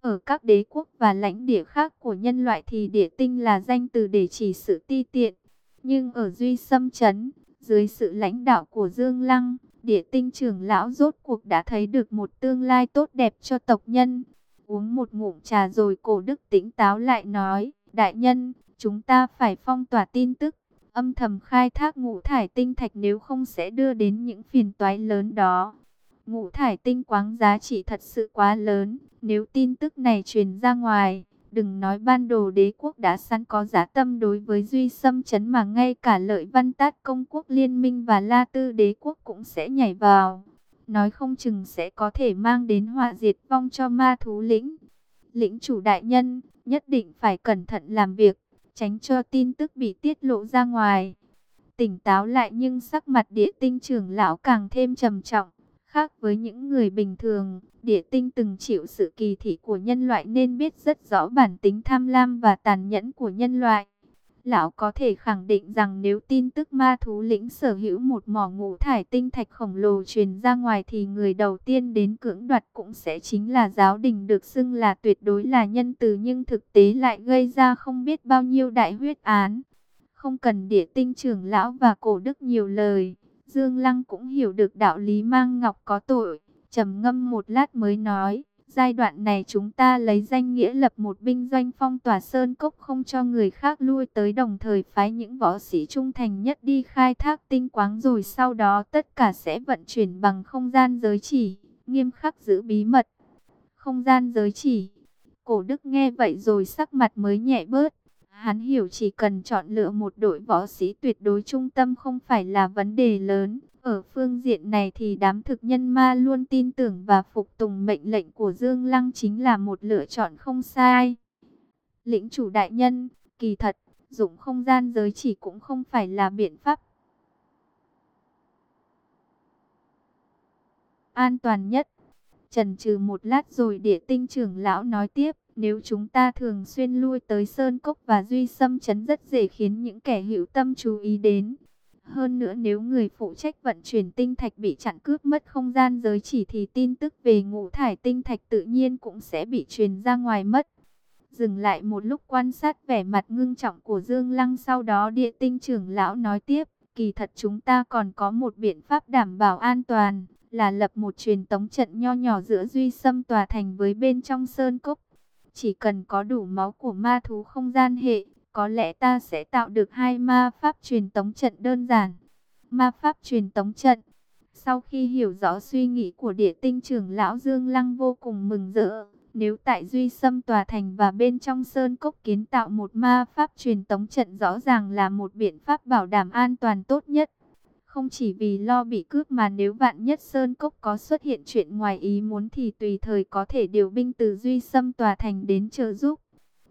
Ở các đế quốc và lãnh địa khác của nhân loại thì địa tinh là danh từ để chỉ sự ti tiện. Nhưng ở Duy Sâm Trấn, dưới sự lãnh đạo của Dương Lăng, địa tinh trưởng lão rốt cuộc đã thấy được một tương lai tốt đẹp cho tộc nhân. Uống một ngụm trà rồi cổ đức tỉnh táo lại nói, đại nhân, chúng ta phải phong tỏa tin tức, âm thầm khai thác ngũ thải tinh thạch nếu không sẽ đưa đến những phiền toái lớn đó. Ngũ thải tinh quáng giá trị thật sự quá lớn, nếu tin tức này truyền ra ngoài, đừng nói ban đồ đế quốc đã sẵn có giá tâm đối với Duy Xâm Chấn mà ngay cả lợi văn tát công quốc liên minh và La Tư đế quốc cũng sẽ nhảy vào. Nói không chừng sẽ có thể mang đến họa diệt vong cho ma thú lĩnh. Lĩnh chủ đại nhân, nhất định phải cẩn thận làm việc, tránh cho tin tức bị tiết lộ ra ngoài. Tỉnh táo lại nhưng sắc mặt địa tinh trưởng lão càng thêm trầm trọng. Khác với những người bình thường, địa tinh từng chịu sự kỳ thị của nhân loại nên biết rất rõ bản tính tham lam và tàn nhẫn của nhân loại. Lão có thể khẳng định rằng nếu tin tức ma thú lĩnh sở hữu một mỏ ngũ thải tinh thạch khổng lồ truyền ra ngoài thì người đầu tiên đến cưỡng đoạt cũng sẽ chính là giáo đình được xưng là tuyệt đối là nhân từ nhưng thực tế lại gây ra không biết bao nhiêu đại huyết án. Không cần địa tinh trưởng lão và cổ đức nhiều lời, Dương Lăng cũng hiểu được đạo lý mang ngọc có tội, trầm ngâm một lát mới nói, giai đoạn này chúng ta lấy danh nghĩa lập một binh doanh phong tỏa sơn cốc không cho người khác lui tới đồng thời phái những võ sĩ trung thành nhất đi khai thác tinh quáng rồi sau đó tất cả sẽ vận chuyển bằng không gian giới chỉ, nghiêm khắc giữ bí mật. Không gian giới chỉ. Cổ đức nghe vậy rồi sắc mặt mới nhẹ bớt. Hắn hiểu chỉ cần chọn lựa một đội võ sĩ tuyệt đối trung tâm không phải là vấn đề lớn. Ở phương diện này thì đám thực nhân ma luôn tin tưởng và phục tùng mệnh lệnh của Dương Lăng chính là một lựa chọn không sai. Lĩnh chủ đại nhân, kỳ thật, dụng không gian giới chỉ cũng không phải là biện pháp an toàn nhất. Trần trừ một lát rồi địa tinh trưởng lão nói tiếp. Nếu chúng ta thường xuyên lui tới Sơn Cốc và Duy Sâm Chấn rất dễ khiến những kẻ hữu tâm chú ý đến. Hơn nữa nếu người phụ trách vận chuyển tinh thạch bị chặn cướp mất không gian giới chỉ thì tin tức về ngũ thải tinh thạch tự nhiên cũng sẽ bị truyền ra ngoài mất. Dừng lại một lúc quan sát vẻ mặt ngưng trọng của Dương Lăng sau đó địa tinh trưởng lão nói tiếp. Kỳ thật chúng ta còn có một biện pháp đảm bảo an toàn, là lập một truyền tống trận nho nhỏ giữa Duy Sâm tòa thành với bên trong Sơn Cốc. Chỉ cần có đủ máu của ma thú không gian hệ, có lẽ ta sẽ tạo được hai ma pháp truyền tống trận đơn giản. Ma pháp truyền tống trận. Sau khi hiểu rõ suy nghĩ của địa tinh trưởng lão Dương Lăng vô cùng mừng rỡ. Nếu tại Duy Sâm Tòa Thành và bên trong Sơn Cốc kiến tạo một ma pháp truyền tống trận rõ ràng là một biện pháp bảo đảm an toàn tốt nhất. Không chỉ vì lo bị cướp mà nếu vạn nhất Sơn Cốc có xuất hiện chuyện ngoài ý muốn thì tùy thời có thể điều binh từ Duy Sâm Tòa Thành đến trợ giúp.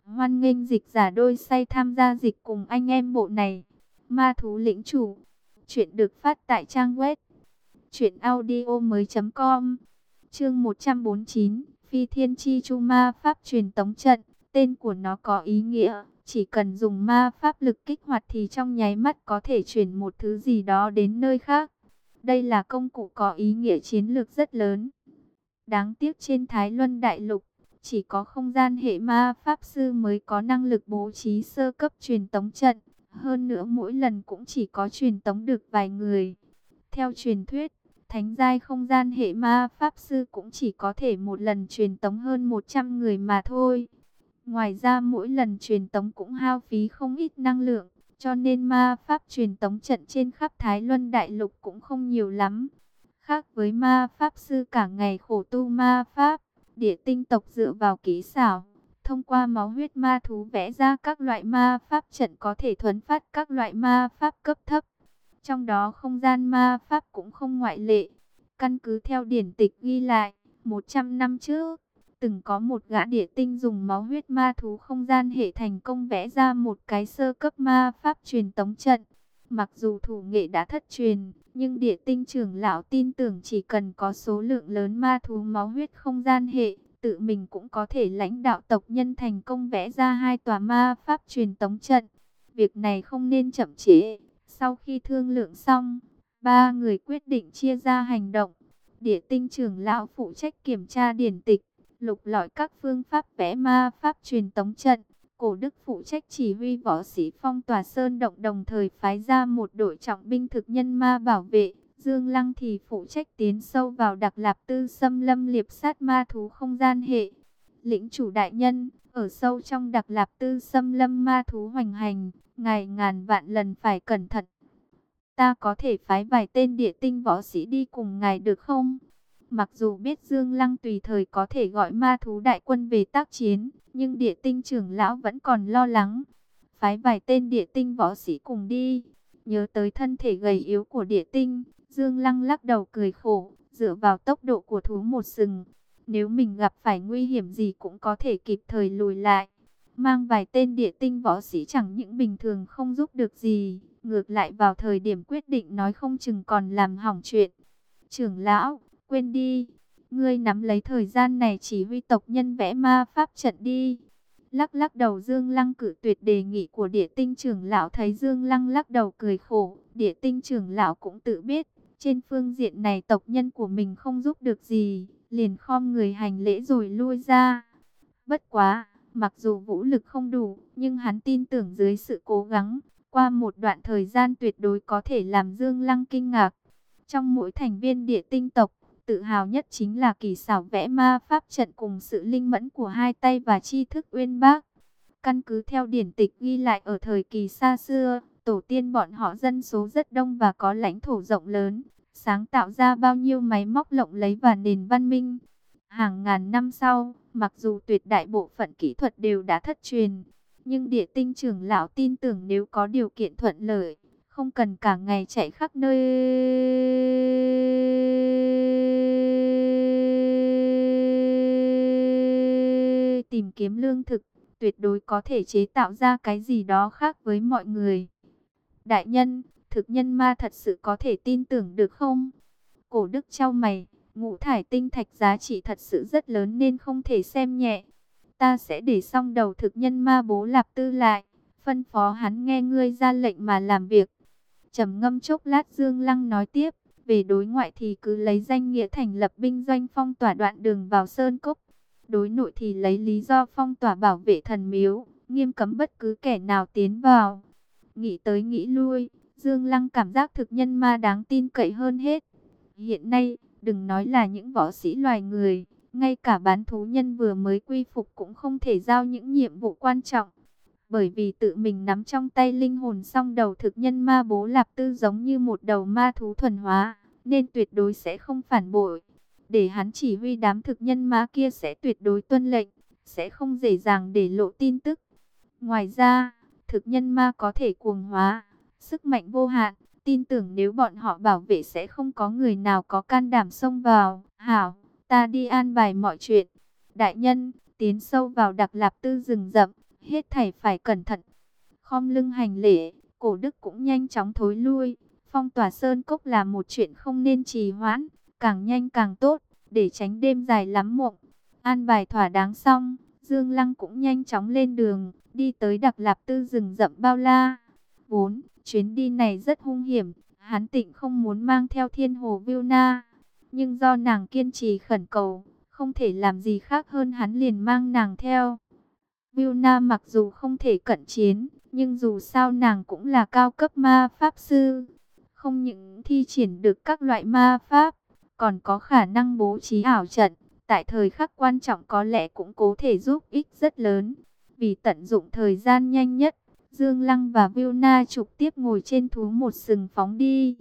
Hoan nghênh dịch giả đôi say tham gia dịch cùng anh em bộ này. Ma thú lĩnh chủ. Chuyện được phát tại trang web. Chuyện audio mới com. Chương 149. Phi Thiên Chi Chu Ma Pháp truyền tống trận. Tên của nó có ý nghĩa chỉ cần dùng ma pháp lực kích hoạt thì trong nháy mắt có thể chuyển một thứ gì đó đến nơi khác. Đây là công cụ có ý nghĩa chiến lược rất lớn. Đáng tiếc trên Thái Luân Đại Lục, chỉ có không gian hệ ma pháp sư mới có năng lực bố trí sơ cấp truyền tống trận. Hơn nữa mỗi lần cũng chỉ có truyền tống được vài người. Theo truyền thuyết, thánh giai không gian hệ ma pháp sư cũng chỉ có thể một lần truyền tống hơn 100 người mà thôi. Ngoài ra mỗi lần truyền tống cũng hao phí không ít năng lượng, cho nên ma pháp truyền tống trận trên khắp Thái Luân Đại Lục cũng không nhiều lắm. Khác với ma pháp sư cả ngày khổ tu ma pháp, địa tinh tộc dựa vào kỹ xảo, thông qua máu huyết ma thú vẽ ra các loại ma pháp trận có thể thuấn phát các loại ma pháp cấp thấp. Trong đó không gian ma pháp cũng không ngoại lệ. Căn cứ theo điển tịch ghi lại, 100 năm trước, Từng có một gã địa tinh dùng máu huyết ma thú không gian hệ thành công vẽ ra một cái sơ cấp ma pháp truyền tống trận. Mặc dù thủ nghệ đã thất truyền, nhưng địa tinh trưởng lão tin tưởng chỉ cần có số lượng lớn ma thú máu huyết không gian hệ, tự mình cũng có thể lãnh đạo tộc nhân thành công vẽ ra hai tòa ma pháp truyền tống trận. Việc này không nên chậm trễ. Sau khi thương lượng xong, ba người quyết định chia ra hành động. Địa tinh trưởng lão phụ trách kiểm tra điển tịch, lục lọi các phương pháp vẽ ma pháp truyền tống trận. Cổ Đức phụ trách chỉ huy võ sĩ phong tòa sơn động đồng thời phái ra một đội trọng binh thực nhân ma bảo vệ. Dương Lăng thì phụ trách tiến sâu vào đặc lạp tư xâm lâm liệp sát ma thú không gian hệ. Lĩnh chủ đại nhân, ở sâu trong đặc lạp tư xâm lâm ma thú hoành hành, ngài ngàn vạn lần phải cẩn thận. Ta có thể phái vài tên địa tinh võ sĩ đi cùng ngài được không? Mặc dù biết Dương Lăng tùy thời có thể gọi ma thú đại quân về tác chiến, nhưng địa tinh trưởng lão vẫn còn lo lắng. Phái vài tên địa tinh võ sĩ cùng đi. Nhớ tới thân thể gầy yếu của địa tinh, Dương Lăng lắc đầu cười khổ, dựa vào tốc độ của thú một sừng. Nếu mình gặp phải nguy hiểm gì cũng có thể kịp thời lùi lại. Mang vài tên địa tinh võ sĩ chẳng những bình thường không giúp được gì, ngược lại vào thời điểm quyết định nói không chừng còn làm hỏng chuyện. Trưởng lão, quên đi, ngươi nắm lấy thời gian này chỉ huy tộc nhân vẽ ma pháp trận đi. Lắc lắc đầu Dương Lăng cử tuyệt đề nghị của địa tinh trưởng lão thấy Dương Lăng lắc đầu cười khổ. Địa tinh trưởng lão cũng tự biết, trên phương diện này tộc nhân của mình không giúp được gì, liền khom người hành lễ rồi lui ra. Bất quá, mặc dù vũ lực không đủ, nhưng hắn tin tưởng dưới sự cố gắng, qua một đoạn thời gian tuyệt đối có thể làm Dương Lăng kinh ngạc. Trong mỗi thành viên địa tinh tộc, tự hào nhất chính là kỳ xảo vẽ ma pháp trận cùng sự linh mẫn của hai tay và tri thức uyên bác. Căn cứ theo điển tịch ghi lại ở thời kỳ xa xưa, tổ tiên bọn họ dân số rất đông và có lãnh thổ rộng lớn, sáng tạo ra bao nhiêu máy móc lộng lấy và nền văn minh. Hàng ngàn năm sau, mặc dù tuyệt đại bộ phận kỹ thuật đều đã thất truyền, nhưng địa tinh trưởng lão tin tưởng nếu có điều kiện thuận lợi, không cần cả ngày chạy khắp nơi tìm kiếm lương thực, tuyệt đối có thể chế tạo ra cái gì đó khác với mọi người. Đại nhân, thực nhân ma thật sự có thể tin tưởng được không? Cổ đức trao mày, ngũ thải tinh thạch giá trị thật sự rất lớn nên không thể xem nhẹ. Ta sẽ để xong đầu thực nhân ma bố lạp tư lại, phân phó hắn nghe ngươi ra lệnh mà làm việc. trầm ngâm chốc lát Dương Lăng nói tiếp, về đối ngoại thì cứ lấy danh nghĩa thành lập binh doanh phong tỏa đoạn đường vào Sơn Cốc. Đối nội thì lấy lý do phong tỏa bảo vệ thần miếu, nghiêm cấm bất cứ kẻ nào tiến vào. Nghĩ tới nghĩ lui, Dương Lăng cảm giác thực nhân ma đáng tin cậy hơn hết. Hiện nay, đừng nói là những võ sĩ loài người, ngay cả bán thú nhân vừa mới quy phục cũng không thể giao những nhiệm vụ quan trọng. Bởi vì tự mình nắm trong tay linh hồn song đầu thực nhân ma bố lạp tư giống như một đầu ma thú thuần hóa, nên tuyệt đối sẽ không phản bội. Để hắn chỉ huy đám thực nhân ma kia sẽ tuyệt đối tuân lệnh, sẽ không dễ dàng để lộ tin tức. Ngoài ra, thực nhân ma có thể cuồng hóa, sức mạnh vô hạn, tin tưởng nếu bọn họ bảo vệ sẽ không có người nào có can đảm xông vào. Hảo, ta đi an bài mọi chuyện. Đại nhân, tiến sâu vào đặc lạp tư rừng rậm, hết thảy phải cẩn thận. Khom lưng hành lễ, cổ đức cũng nhanh chóng thối lui. Phong tỏa sơn cốc là một chuyện không nên trì hoãn, càng nhanh càng tốt, để tránh đêm dài lắm mộng. An bài thỏa đáng xong, Dương Lăng cũng nhanh chóng lên đường, đi tới đặc lạp tư rừng rậm bao la. 4. Chuyến đi này rất hung hiểm, hắn tịnh không muốn mang theo thiên hồ viu na Nhưng do nàng kiên trì khẩn cầu, không thể làm gì khác hơn hắn liền mang nàng theo. viu na mặc dù không thể cận chiến, nhưng dù sao nàng cũng là cao cấp ma pháp sư. Không những thi triển được các loại ma pháp, còn có khả năng bố trí ảo trận. Tại thời khắc quan trọng có lẽ cũng có thể giúp ích rất lớn. Vì tận dụng thời gian nhanh nhất, Dương Lăng và Vilna trực tiếp ngồi trên thú một sừng phóng đi.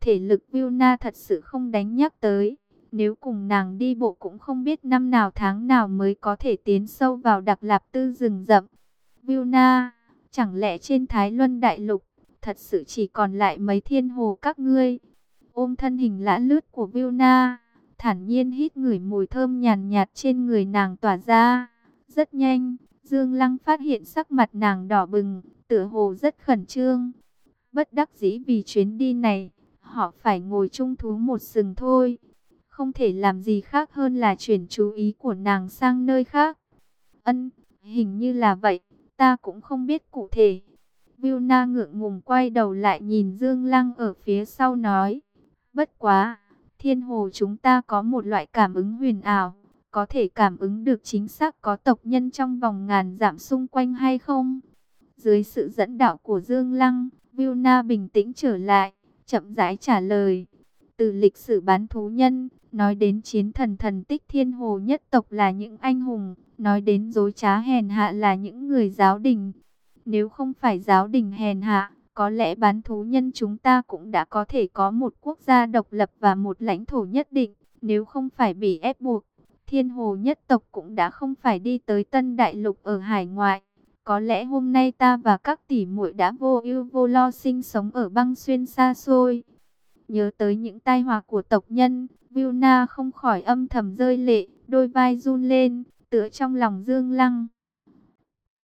Thể lực Vilna thật sự không đánh nhắc tới. Nếu cùng nàng đi bộ cũng không biết năm nào tháng nào mới có thể tiến sâu vào đặc lạp tư rừng rậm. Vilna, chẳng lẽ trên Thái Luân Đại Lục, thật sự chỉ còn lại mấy thiên hồ các ngươi? Ôm thân hình lã lướt của Vilna, thản nhiên hít ngửi mùi thơm nhàn nhạt trên người nàng tỏa ra. Rất nhanh, Dương Lăng phát hiện sắc mặt nàng đỏ bừng, tựa hồ rất khẩn trương. Bất đắc dĩ vì chuyến đi này, họ phải ngồi chung thú một sừng thôi. Không thể làm gì khác hơn là chuyển chú ý của nàng sang nơi khác. Ân, hình như là vậy, ta cũng không biết cụ thể. Vilna ngượng ngùng quay đầu lại nhìn Dương Lăng ở phía sau nói. Bất quá, thiên hồ chúng ta có một loại cảm ứng huyền ảo, có thể cảm ứng được chính xác có tộc nhân trong vòng ngàn dặm xung quanh hay không? Dưới sự dẫn đạo của Dương Lăng, Vilna bình tĩnh trở lại, chậm rãi trả lời. Từ lịch sử bán thú nhân, nói đến chiến thần thần tích thiên hồ nhất tộc là những anh hùng, nói đến dối trá hèn hạ là những người giáo đình. Nếu không phải giáo đình hèn hạ, có lẽ bán thú nhân chúng ta cũng đã có thể có một quốc gia độc lập và một lãnh thổ nhất định, nếu không phải bị ép buộc. Thiên hồ nhất tộc cũng đã không phải đi tới tân đại lục ở hải ngoại. Có lẽ hôm nay ta và các tỷ muội đã vô ưu vô lo sinh sống ở băng xuyên xa xôi. Nhớ tới những tai họa của tộc nhân, Vilna không khỏi âm thầm rơi lệ, đôi vai run lên, tựa trong lòng Dương Lăng.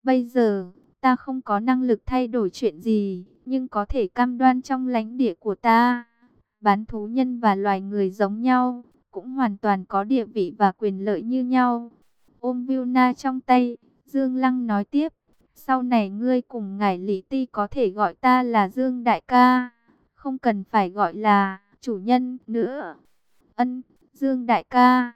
Bây giờ, ta không có năng lực thay đổi chuyện gì, nhưng có thể cam đoan trong lãnh địa của ta. Bán thú nhân và loài người giống nhau, cũng hoàn toàn có địa vị và quyền lợi như nhau. Ôm Vilna trong tay, Dương Lăng nói tiếp, sau này ngươi cùng ngài Lý Ti có thể gọi ta là Dương Đại ca, không cần phải gọi là chủ nhân nữa. Ân, Dương Đại ca.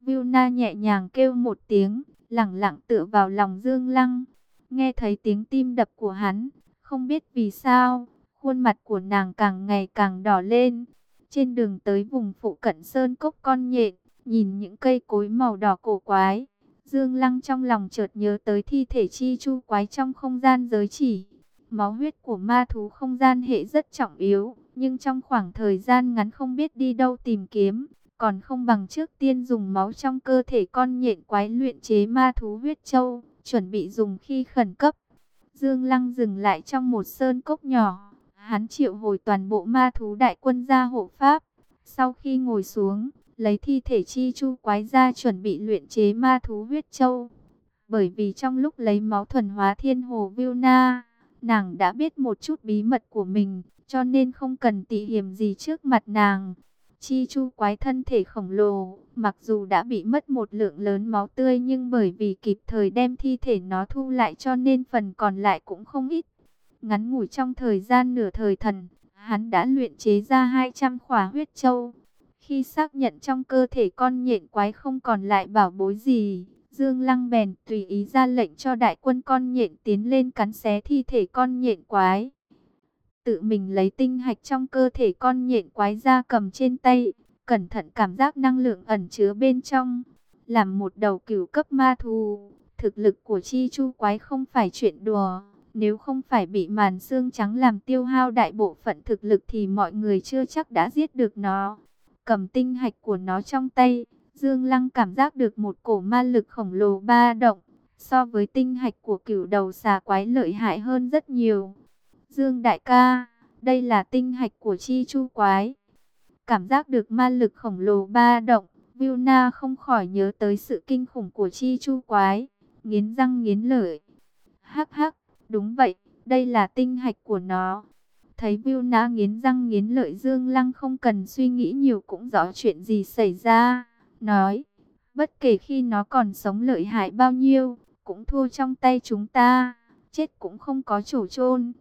Vilna nhẹ nhàng kêu một tiếng, lặng lặng tựa vào lòng Dương Lăng. Nghe thấy tiếng tim đập của hắn, không biết vì sao, khuôn mặt của nàng càng ngày càng đỏ lên. Trên đường tới vùng phụ cận sơn cốc con nhện, nhìn những cây cối màu đỏ cổ quái. Dương Lăng trong lòng chợt nhớ tới thi thể chi chu quái trong không gian giới chỉ. Máu huyết của ma thú không gian hệ rất trọng yếu, nhưng trong khoảng thời gian ngắn không biết đi đâu tìm kiếm, còn không bằng trước tiên dùng máu trong cơ thể con nhện quái luyện chế ma thú huyết châu, chuẩn bị dùng khi khẩn cấp. Dương Lăng dừng lại trong một sơn cốc nhỏ, hắn triệu hồi toàn bộ ma thú đại quân ra hộ pháp. Sau khi ngồi xuống, lấy thi thể chi chu quái ra chuẩn bị luyện chế ma thú huyết châu. Bởi vì trong lúc lấy máu thuần hóa thiên hồ Vilna, nàng đã biết một chút bí mật của mình, cho nên không cần tị hiểm gì trước mặt nàng. Chi chu quái thân thể khổng lồ, mặc dù đã bị mất một lượng lớn máu tươi nhưng bởi vì kịp thời đem thi thể nó thu lại cho nên phần còn lại cũng không ít. Ngắn ngủi trong thời gian nửa thời thần, hắn đã luyện chế ra 200 khỏa huyết châu. Khi xác nhận trong cơ thể con nhện quái không còn lại bảo bối gì, Dương Lăng bèn tùy ý ra lệnh cho đại quân con nhện tiến lên cắn xé thi thể con nhện quái tự mình lấy tinh hạch trong cơ thể con nhện quái ra cầm trên tay, cẩn thận cảm giác năng lượng ẩn chứa bên trong. Làm một đầu cửu cấp ma thú, thực lực của chi chu quái không phải chuyện đùa. Nếu không phải bị màn xương trắng làm tiêu hao đại bộ phận thực lực thì mọi người chưa chắc đã giết được nó. Cầm tinh hạch của nó trong tay, Dương Lăng cảm giác được một cổ ma lực khổng lồ ba động. So với tinh hạch của cửu đầu xà quái lợi hại hơn rất nhiều. Dương đại ca, đây là tinh hạch của chi chu quái. Cảm giác được ma lực khổng lồ ba động, Vilna không khỏi nhớ tới sự kinh khủng của chi chu quái, nghiến răng nghiến lợi. Hắc hắc, đúng vậy, đây là tinh hạch của nó. Thấy Vilna nghiến răng nghiến lợi Dương Lăng không cần suy nghĩ nhiều cũng rõ chuyện gì xảy ra. Nói, bất kể khi nó còn sống lợi hại bao nhiêu, cũng thua trong tay chúng ta, chết cũng không có chỗ chôn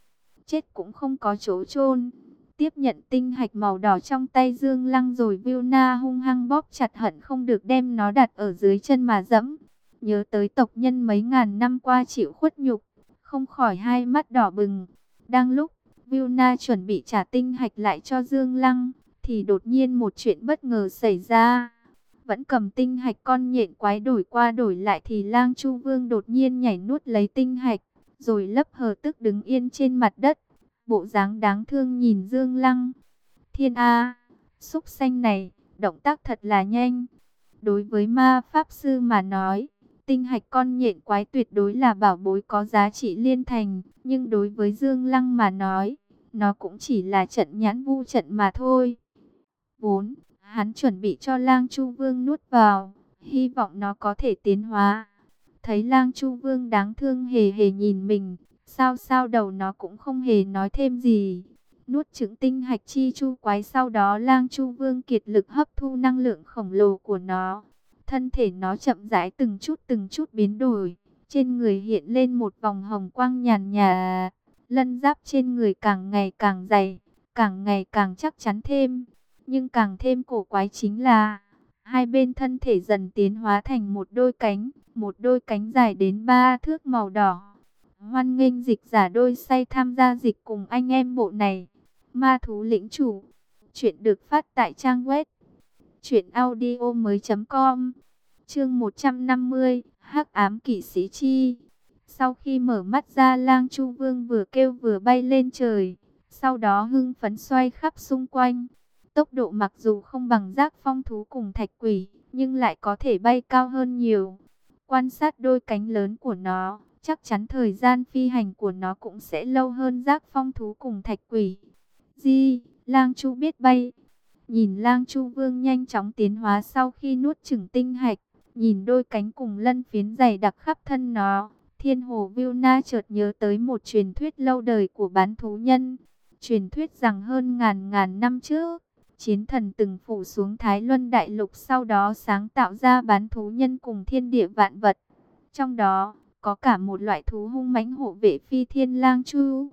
chết cũng không có chỗ chôn. Tiếp nhận tinh hạch màu đỏ trong tay Dương Lăng rồi Vilna hung hăng bóp chặt hận không được đem nó đặt ở dưới chân mà dẫm. Nhớ tới tộc nhân mấy ngàn năm qua chịu khuất nhục, không khỏi hai mắt đỏ bừng. Đang lúc Vilna chuẩn bị trả tinh hạch lại cho Dương Lăng, thì đột nhiên một chuyện bất ngờ xảy ra. Vẫn cầm tinh hạch con nhện quái đổi qua đổi lại thì lang chu vương đột nhiên nhảy nuốt lấy tinh hạch rồi lấp hờ tức đứng yên trên mặt đất. Bộ dáng đáng thương nhìn Dương Lăng. Thiên A, xúc xanh này, động tác thật là nhanh. Đối với ma pháp sư mà nói, tinh hạch con nhện quái tuyệt đối là bảo bối có giá trị liên thành. Nhưng đối với Dương Lăng mà nói, nó cũng chỉ là trận nhãn vu trận mà thôi. 4. Hắn chuẩn bị cho lang chu vương nuốt vào, hy vọng nó có thể tiến hóa. Thấy lang chu vương đáng thương hề hề nhìn mình, sao sao đầu nó cũng không hề nói thêm gì. Nuốt trứng tinh hạch chi chu quái sau đó lang chu vương kiệt lực hấp thu năng lượng khổng lồ của nó. Thân thể nó chậm rãi từng chút từng chút biến đổi. Trên người hiện lên một vòng hồng quang nhàn nhà. Lân giáp trên người càng ngày càng dày, càng ngày càng chắc chắn thêm. Nhưng càng thêm cổ quái chính là Hai bên thân thể dần tiến hóa thành một đôi cánh, một đôi cánh dài đến ba thước màu đỏ. Hoan nghênh dịch giả đôi say tham gia dịch cùng anh em bộ này. Ma thú lĩnh chủ. Chuyện được phát tại trang web. Chuyện audio mới com. Chương 150. hắc ám kỷ sĩ chi. Sau khi mở mắt ra lang chu vương vừa kêu vừa bay lên trời. Sau đó hưng phấn xoay khắp xung quanh. Tốc độ mặc dù không bằng giác phong thú cùng thạch quỷ, nhưng lại có thể bay cao hơn nhiều. Quan sát đôi cánh lớn của nó, chắc chắn thời gian phi hành của nó cũng sẽ lâu hơn giác phong thú cùng thạch quỷ. Di, lang chu biết bay. Nhìn lang chu vương nhanh chóng tiến hóa sau khi nuốt chửng tinh hạch, nhìn đôi cánh cùng lân phiến dày đặc khắp thân nó. Thiên hồ viu na chợt nhớ tới một truyền thuyết lâu đời của bán thú nhân. Truyền thuyết rằng hơn ngàn ngàn năm trước, chiến thần từng phủ xuống Thái Luân Đại Lục sau đó sáng tạo ra bán thú nhân cùng thiên địa vạn vật. Trong đó, có cả một loại thú hung mãnh hộ vệ phi thiên lang chu.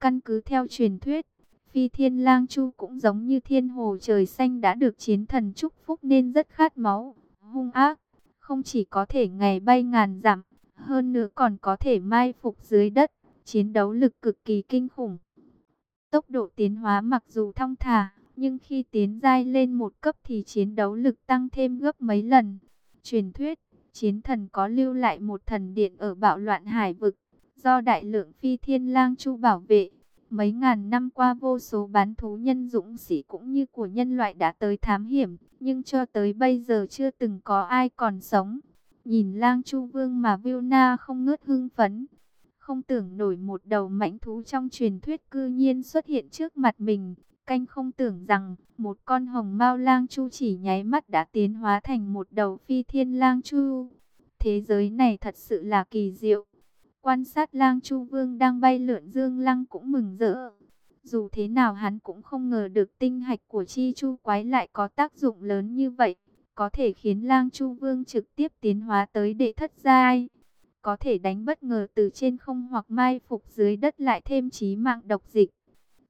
Căn cứ theo truyền thuyết, phi thiên lang chu cũng giống như thiên hồ trời xanh đã được chiến thần chúc phúc nên rất khát máu, hung ác. Không chỉ có thể ngày bay ngàn dặm, hơn nữa còn có thể mai phục dưới đất, chiến đấu lực cực kỳ kinh khủng. Tốc độ tiến hóa mặc dù thong thả, nhưng khi tiến giai lên một cấp thì chiến đấu lực tăng thêm gấp mấy lần. Truyền thuyết, chiến thần có lưu lại một thần điện ở bạo loạn hải vực, do đại lượng phi thiên lang chu bảo vệ. Mấy ngàn năm qua vô số bán thú nhân dũng sĩ cũng như của nhân loại đã tới thám hiểm, nhưng cho tới bây giờ chưa từng có ai còn sống. Nhìn lang chu vương mà Vilna không ngớt hưng phấn. Không tưởng nổi một đầu mãnh thú trong truyền thuyết cư nhiên xuất hiện trước mặt mình. Canh không tưởng rằng một con hồng mao lang chu chỉ nháy mắt đã tiến hóa thành một đầu phi thiên lang chu. Thế giới này thật sự là kỳ diệu. Quan sát lang chu vương đang bay lượn dương lăng cũng mừng rỡ. Dù thế nào hắn cũng không ngờ được tinh hạch của chi chu quái lại có tác dụng lớn như vậy. Có thể khiến lang chu vương trực tiếp tiến hóa tới đệ thất giai. Có thể đánh bất ngờ từ trên không hoặc mai phục dưới đất lại thêm chí mạng độc dịch.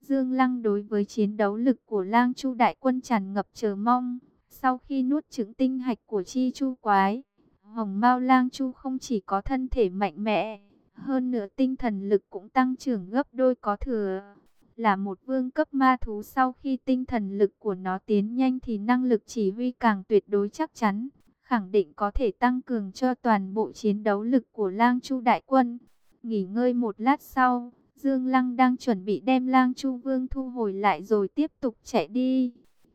Dương Lăng đối với chiến đấu lực của lang chu đại quân tràn ngập chờ mong. Sau khi nuốt trứng tinh hạch của chi chu quái, Hồng Mao lang chu không chỉ có thân thể mạnh mẽ, hơn nữa tinh thần lực cũng tăng trưởng gấp đôi có thừa. Là một vương cấp ma thú sau khi tinh thần lực của nó tiến nhanh thì năng lực chỉ huy càng tuyệt đối chắc chắn, khẳng định có thể tăng cường cho toàn bộ chiến đấu lực của lang chu đại quân. Nghỉ ngơi một lát sau, Dương Lăng đang chuẩn bị đem lang chu vương thu hồi lại rồi tiếp tục chạy đi.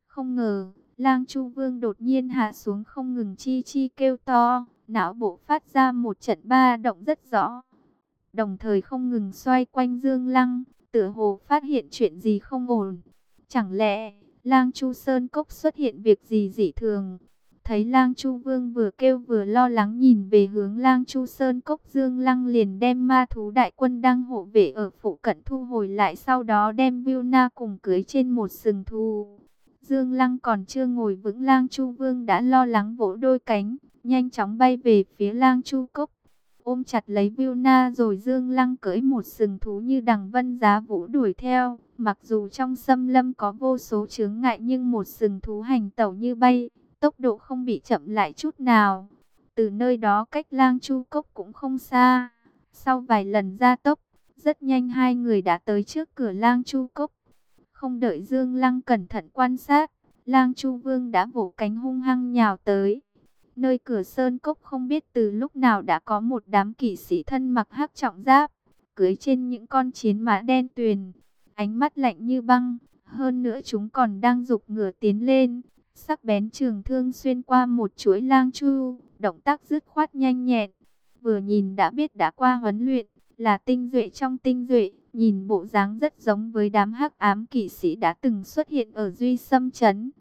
Không ngờ, lang chu vương đột nhiên hạ xuống không ngừng chi chi kêu to, não bộ phát ra một trận ba động rất rõ đồng thời không ngừng xoay quanh Dương Lăng, tựa hồ phát hiện chuyện gì không ổn. Chẳng lẽ, Lang Chu Sơn Cốc xuất hiện việc gì dị thường? Thấy Lang Chu Vương vừa kêu vừa lo lắng nhìn về hướng Lang Chu Sơn Cốc Dương Lăng liền đem ma thú đại quân đang hộ vệ ở phụ cận thu hồi lại sau đó đem Na cùng cưới trên một sừng thu. Dương Lăng còn chưa ngồi vững Lang Chu Vương đã lo lắng vỗ đôi cánh, nhanh chóng bay về phía Lang Chu Cốc ôm chặt lấy Vilna rồi Dương Lăng cưỡi một sừng thú như đằng vân giá vũ đuổi theo. Mặc dù trong xâm lâm có vô số chướng ngại nhưng một sừng thú hành tẩu như bay, tốc độ không bị chậm lại chút nào. Từ nơi đó cách lang chu cốc cũng không xa. Sau vài lần ra tốc, rất nhanh hai người đã tới trước cửa lang chu cốc. Không đợi Dương Lăng cẩn thận quan sát, lang chu vương đã vỗ cánh hung hăng nhào tới. Nơi cửa sơn cốc không biết từ lúc nào đã có một đám kỵ sĩ thân mặc hắc trọng giáp, cưới trên những con chiến mã đen tuyền, ánh mắt lạnh như băng, hơn nữa chúng còn đang dục ngựa tiến lên, sắc bén trường thương xuyên qua một chuỗi lang chu, động tác dứt khoát nhanh nhẹn, vừa nhìn đã biết đã qua huấn luyện, là tinh duệ trong tinh duệ, nhìn bộ dáng rất giống với đám hắc ám kỵ sĩ đã từng xuất hiện ở Duy Sâm Trấn.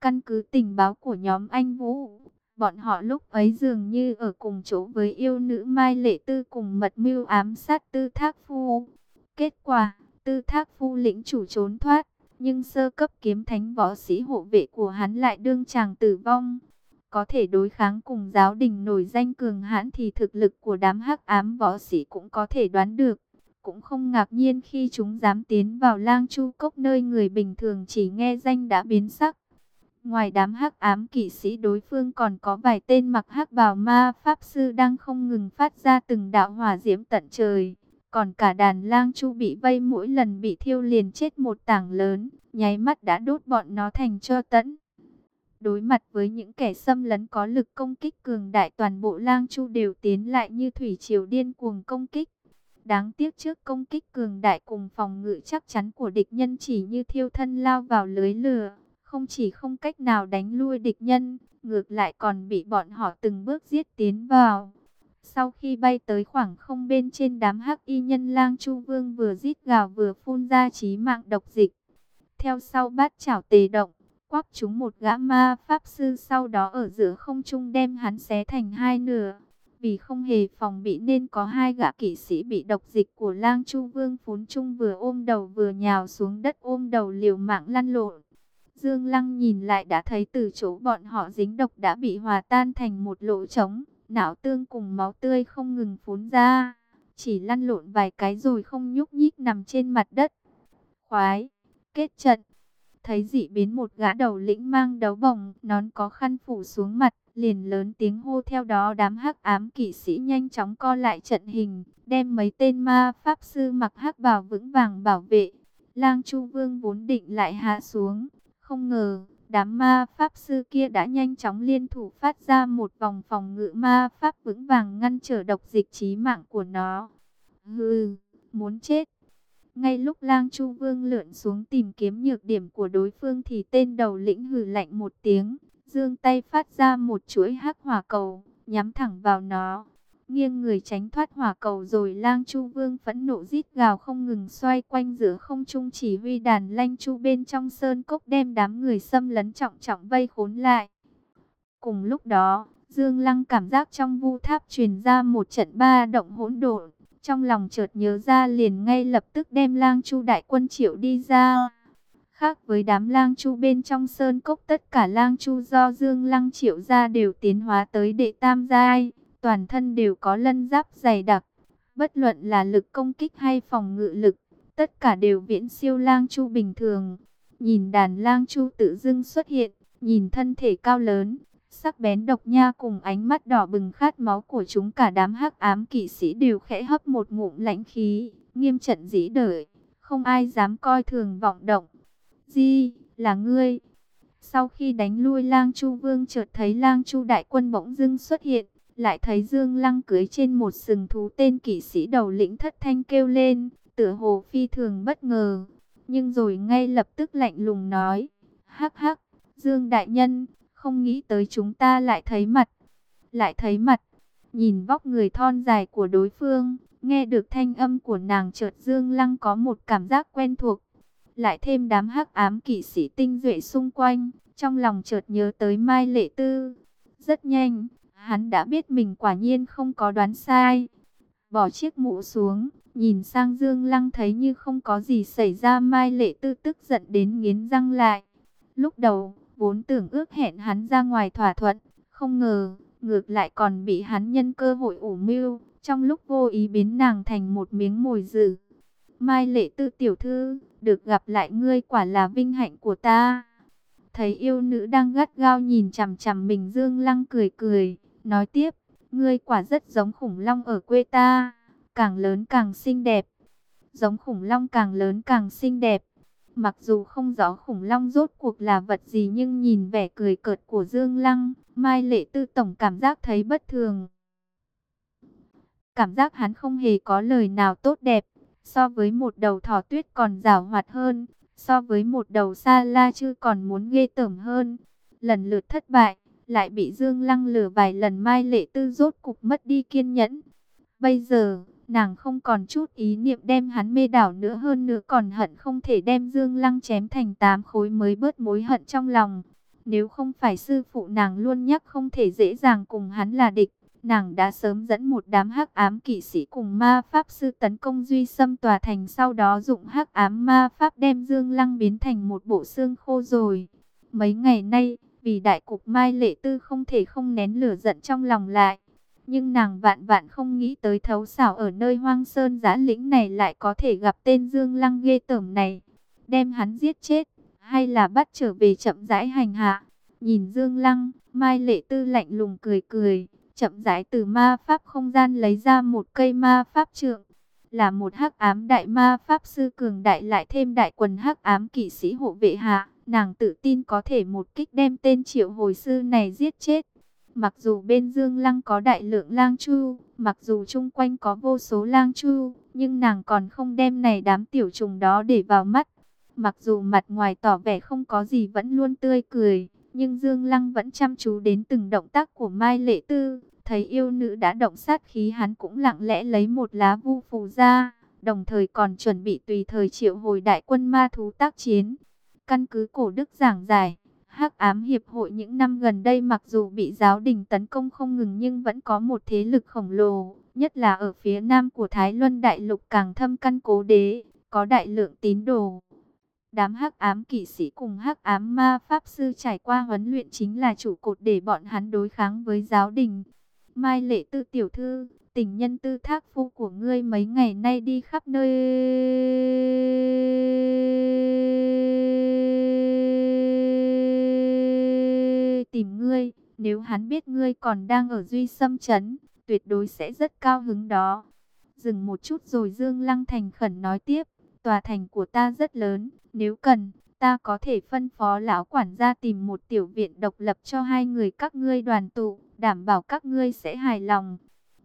Căn cứ tình báo của nhóm anh Vũ, Bọn họ lúc ấy dường như ở cùng chỗ với yêu nữ Mai Lệ Tư cùng mật mưu ám sát Tư Thác Phu. Kết quả, Tư Thác Phu lĩnh chủ trốn thoát, nhưng sơ cấp kiếm thánh võ sĩ hộ vệ của hắn lại đương chàng tử vong. Có thể đối kháng cùng giáo đình nổi danh cường hãn thì thực lực của đám hắc ám võ sĩ cũng có thể đoán được. Cũng không ngạc nhiên khi chúng dám tiến vào lang chu cốc nơi người bình thường chỉ nghe danh đã biến sắc. Ngoài đám hắc ám kỵ sĩ đối phương còn có vài tên mặc hắc bào ma pháp sư đang không ngừng phát ra từng đạo hỏa diễm tận trời. Còn cả đàn lang chu bị vây mỗi lần bị thiêu liền chết một tảng lớn, nháy mắt đã đốt bọn nó thành cho tẫn. Đối mặt với những kẻ xâm lấn có lực công kích cường đại toàn bộ lang chu đều tiến lại như thủy triều điên cuồng công kích. Đáng tiếc trước công kích cường đại cùng phòng ngự chắc chắn của địch nhân chỉ như thiêu thân lao vào lưới lửa. Không chỉ không cách nào đánh lui địch nhân, ngược lại còn bị bọn họ từng bước giết tiến vào. Sau khi bay tới khoảng không bên trên đám hắc y nhân lang chu vương vừa rít gào vừa phun ra chí mạng độc dịch. Theo sau bát chảo tề động, quắc chúng một gã ma pháp sư sau đó ở giữa không trung đem hắn xé thành hai nửa. Vì không hề phòng bị nên có hai gã kỵ sĩ bị độc dịch của lang chu vương phún trung vừa ôm đầu vừa nhào xuống đất ôm đầu liều mạng lăn lộn. Dương Lăng nhìn lại đã thấy từ chỗ bọn họ dính độc đã bị hòa tan thành một lỗ trống, não tương cùng máu tươi không ngừng phún ra, chỉ lăn lộn vài cái rồi không nhúc nhích nằm trên mặt đất. Khoái, kết trận, thấy dị biến một gã đầu lĩnh mang đấu bồng, nón có khăn phủ xuống mặt, liền lớn tiếng hô theo đó đám hắc ám kỵ sĩ nhanh chóng co lại trận hình, đem mấy tên ma pháp sư mặc hắc bào vững vàng bảo vệ. Lang Chu Vương vốn định lại hạ xuống, không ngờ, đám ma pháp sư kia đã nhanh chóng liên thủ phát ra một vòng phòng ngự ma pháp vững vàng ngăn trở độc dịch chí mạng của nó. Hừ, muốn chết. Ngay lúc lang chu vương lượn xuống tìm kiếm nhược điểm của đối phương thì tên đầu lĩnh hừ lạnh một tiếng, dương tay phát ra một chuỗi hắc hỏa cầu, nhắm thẳng vào nó nghiêng người tránh thoát hỏa cầu rồi lang chu vương phẫn nộ rít gào không ngừng xoay quanh giữa không trung chỉ huy đàn lanh chu bên trong sơn cốc đem đám người xâm lấn trọng trọng vây khốn lại. Cùng lúc đó, Dương Lăng cảm giác trong vu tháp truyền ra một trận ba động hỗn độn, trong lòng chợt nhớ ra liền ngay lập tức đem lang chu đại quân triệu đi ra. Khác với đám lang chu bên trong sơn cốc tất cả lang chu do Dương Lăng triệu ra đều tiến hóa tới đệ tam giai toàn thân đều có lân giáp dày đặc. Bất luận là lực công kích hay phòng ngự lực, tất cả đều viễn siêu lang chu bình thường. Nhìn đàn lang chu tự dưng xuất hiện, nhìn thân thể cao lớn, sắc bén độc nha cùng ánh mắt đỏ bừng khát máu của chúng cả đám hắc ám kỵ sĩ đều khẽ hấp một ngụm lãnh khí, nghiêm trận dĩ đợi, không ai dám coi thường vọng động. Di, là ngươi. Sau khi đánh lui lang chu vương chợt thấy lang chu đại quân bỗng dưng xuất hiện, lại thấy Dương Lăng cưới trên một sừng thú tên kỵ sĩ đầu lĩnh thất thanh kêu lên, tựa hồ phi thường bất ngờ. Nhưng rồi ngay lập tức lạnh lùng nói, hắc hắc, Dương Đại Nhân, không nghĩ tới chúng ta lại thấy mặt, lại thấy mặt, nhìn vóc người thon dài của đối phương, nghe được thanh âm của nàng chợt Dương Lăng có một cảm giác quen thuộc. Lại thêm đám hắc ám kỵ sĩ tinh duệ xung quanh, trong lòng chợt nhớ tới Mai Lệ Tư. Rất nhanh, Hắn đã biết mình quả nhiên không có đoán sai. Bỏ chiếc mũ xuống, nhìn sang Dương Lăng thấy như không có gì xảy ra Mai Lệ Tư tức giận đến nghiến răng lại. Lúc đầu, vốn tưởng ước hẹn hắn ra ngoài thỏa thuận, không ngờ, ngược lại còn bị hắn nhân cơ hội ủ mưu, trong lúc vô ý biến nàng thành một miếng mồi dữ. Mai Lệ Tư tiểu thư, được gặp lại ngươi quả là vinh hạnh của ta. Thấy yêu nữ đang gắt gao nhìn chằm chằm mình Dương Lăng cười cười, Nói tiếp, ngươi quả rất giống khủng long ở quê ta, càng lớn càng xinh đẹp. Giống khủng long càng lớn càng xinh đẹp. Mặc dù không rõ khủng long rốt cuộc là vật gì nhưng nhìn vẻ cười cợt của Dương Lăng, Mai Lệ Tư Tổng cảm giác thấy bất thường. Cảm giác hắn không hề có lời nào tốt đẹp, so với một đầu thỏ tuyết còn rào hoạt hơn, so với một đầu sa la chư còn muốn ghê tởm hơn. Lần lượt thất bại, lại bị Dương Lăng lừa vài lần Mai Lệ Tư rốt cục mất đi kiên nhẫn. Bây giờ, nàng không còn chút ý niệm đem hắn mê đảo nữa hơn nữa còn hận không thể đem Dương Lăng chém thành tám khối mới bớt mối hận trong lòng. Nếu không phải sư phụ nàng luôn nhắc không thể dễ dàng cùng hắn là địch, nàng đã sớm dẫn một đám hắc ám kỵ sĩ cùng ma pháp sư tấn công duy xâm tòa thành sau đó dụng hắc ám ma pháp đem Dương Lăng biến thành một bộ xương khô rồi. Mấy ngày nay, vì đại cục Mai Lệ Tư không thể không nén lửa giận trong lòng lại. Nhưng nàng vạn vạn không nghĩ tới thấu xảo ở nơi hoang sơn giã lĩnh này lại có thể gặp tên Dương Lăng ghê tởm này. Đem hắn giết chết, hay là bắt trở về chậm rãi hành hạ, Nhìn Dương Lăng, Mai Lệ Tư lạnh lùng cười cười, chậm rãi từ ma pháp không gian lấy ra một cây ma pháp trượng. Là một hắc ám đại ma pháp sư cường đại lại thêm đại quần hắc ám kỵ sĩ hộ vệ hạ, nàng tự tin có thể một kích đem tên triệu hồi sư này giết chết. Mặc dù bên Dương Lăng có đại lượng lang chu, mặc dù chung quanh có vô số lang chu, nhưng nàng còn không đem này đám tiểu trùng đó để vào mắt. Mặc dù mặt ngoài tỏ vẻ không có gì vẫn luôn tươi cười, nhưng Dương Lăng vẫn chăm chú đến từng động tác của Mai Lệ Tư. Thấy yêu nữ đã động sát khí hắn cũng lặng lẽ lấy một lá vu phù ra, đồng thời còn chuẩn bị tùy thời triệu hồi đại quân ma thú tác chiến. Căn cứ cổ đức giảng giải, hắc ám hiệp hội những năm gần đây mặc dù bị giáo đình tấn công không ngừng nhưng vẫn có một thế lực khổng lồ, nhất là ở phía nam của Thái Luân Đại Lục càng thâm căn cố đế, có đại lượng tín đồ. Đám hắc ám kỵ sĩ cùng hắc ám ma pháp sư trải qua huấn luyện chính là trụ cột để bọn hắn đối kháng với giáo đình. Mai lệ tư tiểu thư, tình nhân tư thác phu của ngươi mấy ngày nay đi khắp nơi Nếu hắn biết ngươi còn đang ở duy xâm chấn, tuyệt đối sẽ rất cao hứng đó. Dừng một chút rồi Dương Lăng thành khẩn nói tiếp, tòa thành của ta rất lớn, nếu cần, ta có thể phân phó lão quản gia tìm một tiểu viện độc lập cho hai người các ngươi đoàn tụ, đảm bảo các ngươi sẽ hài lòng.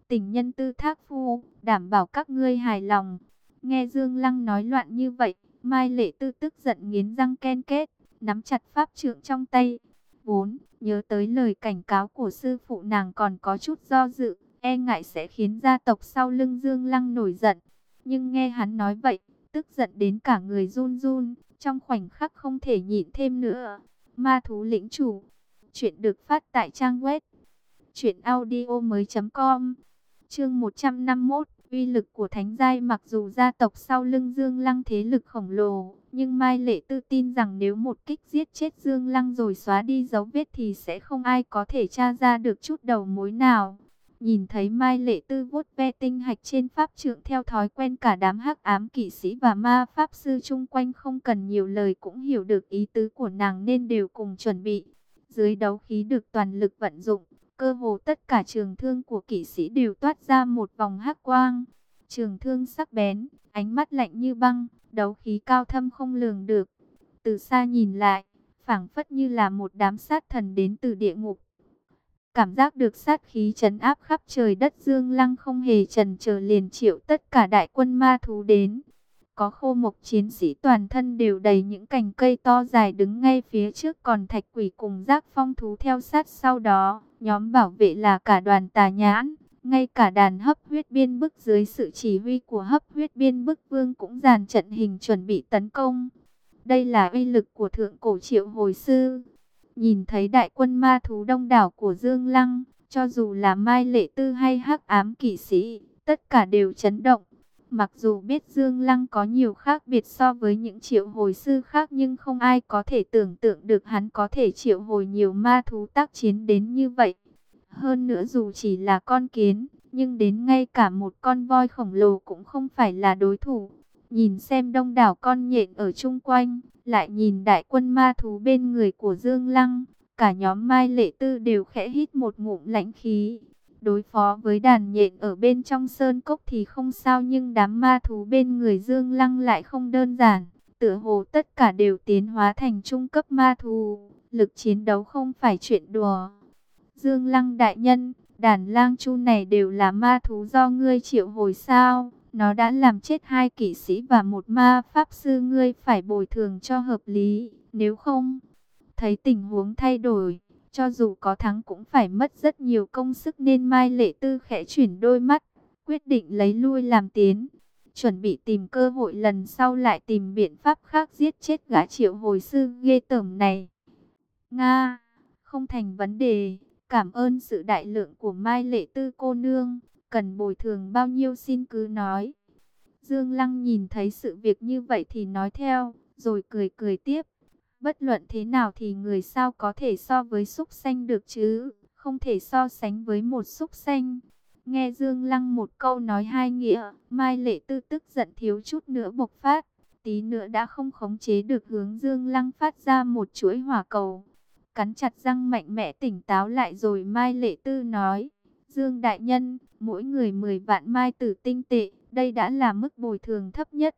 Tình nhân tư thác phu, đảm bảo các ngươi hài lòng. Nghe Dương Lăng nói loạn như vậy, Mai Lệ Tư tức giận nghiến răng ken kết, nắm chặt pháp trượng trong tay. Vốn, nhớ tới lời cảnh cáo của sư phụ nàng còn có chút do dự, e ngại sẽ khiến gia tộc sau lưng Dương Lăng nổi giận. Nhưng nghe hắn nói vậy, tức giận đến cả người run run, trong khoảnh khắc không thể nhịn thêm nữa. Ma thú lĩnh chủ, chuyện được phát tại trang web truyệnaudiomoi.com. Chương 151, uy lực của thánh giai mặc dù gia tộc sau lưng Dương Lăng thế lực khổng lồ, nhưng Mai Lệ Tư tin rằng nếu một kích giết chết Dương Lăng rồi xóa đi dấu vết thì sẽ không ai có thể tra ra được chút đầu mối nào. Nhìn thấy Mai Lệ Tư vuốt ve tinh hạch trên pháp trượng theo thói quen cả đám hắc ám kỵ sĩ và ma pháp sư chung quanh không cần nhiều lời cũng hiểu được ý tứ của nàng nên đều cùng chuẩn bị. Dưới đấu khí được toàn lực vận dụng, cơ hồ tất cả trường thương của kỵ sĩ đều toát ra một vòng hắc quang. Trường thương sắc bén, ánh mắt lạnh như băng, đấu khí cao thâm không lường được. Từ xa nhìn lại, phảng phất như là một đám sát thần đến từ địa ngục. Cảm giác được sát khí chấn áp khắp trời đất Dương Lăng không hề trần chờ liền triệu tất cả đại quân ma thú đến. Có khô mộc chiến sĩ toàn thân đều đầy những cành cây to dài đứng ngay phía trước còn thạch quỷ cùng giác phong thú theo sát sau đó. Nhóm bảo vệ là cả đoàn tà nhãn, ngay cả đàn hấp huyết biên bức dưới sự chỉ huy của hấp huyết biên bức vương cũng dàn trận hình chuẩn bị tấn công. Đây là uy lực của thượng cổ triệu hồi sư. Nhìn thấy đại quân ma thú đông đảo của Dương Lăng, cho dù là Mai Lệ Tư hay hắc ám kỵ sĩ, tất cả đều chấn động. Mặc dù biết Dương Lăng có nhiều khác biệt so với những triệu hồi sư khác nhưng không ai có thể tưởng tượng được hắn có thể triệu hồi nhiều ma thú tác chiến đến như vậy. Hơn nữa dù chỉ là con kiến, nhưng đến ngay cả một con voi khổng lồ cũng không phải là đối thủ. Nhìn xem đông đảo con nhện ở chung quanh, lại nhìn đại quân ma thú bên người của Dương Lăng, cả nhóm Mai Lệ Tư đều khẽ hít một ngụm lãnh khí. Đối phó với đàn nhện ở bên trong sơn cốc thì không sao nhưng đám ma thú bên người Dương Lăng lại không đơn giản. Tựa hồ tất cả đều tiến hóa thành trung cấp ma thú, lực chiến đấu không phải chuyện đùa. Dương Lăng đại nhân, đàn lang chu này đều là ma thú do ngươi triệu hồi sao? Nó đã làm chết hai kỵ sĩ và một ma pháp sư ngươi phải bồi thường cho hợp lý, nếu không, thấy tình huống thay đổi, cho dù có thắng cũng phải mất rất nhiều công sức nên Mai Lệ Tư khẽ chuyển đôi mắt, quyết định lấy lui làm tiến. Chuẩn bị tìm cơ hội lần sau lại tìm biện pháp khác giết chết gã triệu hồi sư ghê tởm này. Nga, không thành vấn đề, cảm ơn sự đại lượng của Mai Lệ Tư cô nương cần bồi thường bao nhiêu xin cứ nói. Dương Lăng nhìn thấy sự việc như vậy thì nói theo, rồi cười cười tiếp. Bất luận thế nào thì người sao có thể so với súc xanh được chứ, không thể so sánh với một súc xanh. Nghe Dương Lăng một câu nói hai nghĩa, Mai Lệ Tư tức giận thiếu chút nữa bộc phát, tí nữa đã không khống chế được hướng Dương Lăng phát ra một chuỗi hỏa cầu cắn chặt răng mạnh mẽ tỉnh táo lại rồi Mai Lệ Tư nói, Dương Đại Nhân, mỗi người 10 vạn mai tử tinh tệ, đây đã là mức bồi thường thấp nhất.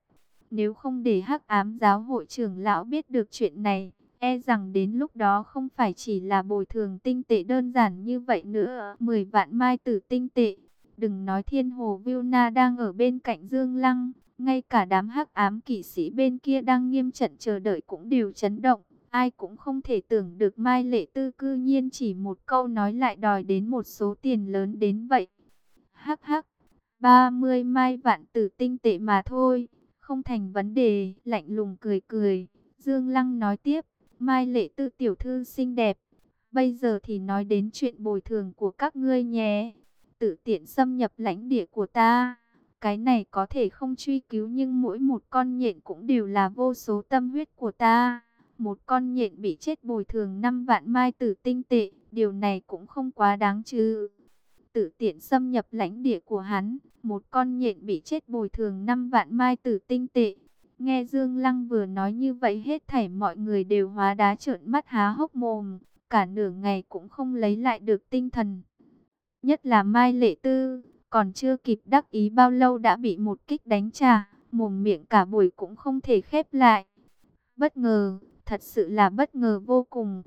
Nếu không để hắc ám giáo hội trưởng lão biết được chuyện này, e rằng đến lúc đó không phải chỉ là bồi thường tinh tệ đơn giản như vậy nữa. 10 vạn mai tử tinh tệ, đừng nói thiên hồ Vilna đang ở bên cạnh Dương Lăng, ngay cả đám hắc ám kỵ sĩ bên kia đang nghiêm trận chờ đợi cũng đều chấn động. Ai cũng không thể tưởng được Mai Lệ Tư cư nhiên chỉ một câu nói lại đòi đến một số tiền lớn đến vậy. Hắc hắc, 30 mai vạn tử tinh tệ mà thôi, không thành vấn đề, lạnh lùng cười cười. Dương Lăng nói tiếp, Mai Lệ Tư tiểu thư xinh đẹp, bây giờ thì nói đến chuyện bồi thường của các ngươi nhé. Tự tiện xâm nhập lãnh địa của ta, cái này có thể không truy cứu nhưng mỗi một con nhện cũng đều là vô số tâm huyết của ta. Một con nhện bị chết bồi thường 5 vạn mai tử tinh tệ, điều này cũng không quá đáng chứ. Tự tiện xâm nhập lãnh địa của hắn, một con nhện bị chết bồi thường 5 vạn mai tử tinh tệ. Nghe Dương Lăng vừa nói như vậy hết thảy mọi người đều hóa đá trợn mắt há hốc mồm, cả nửa ngày cũng không lấy lại được tinh thần. Nhất là Mai Lệ Tư, còn chưa kịp đắc ý bao lâu đã bị một kích đánh trả, mồm miệng cả buổi cũng không thể khép lại. Bất ngờ, thật sự là bất ngờ vô cùng.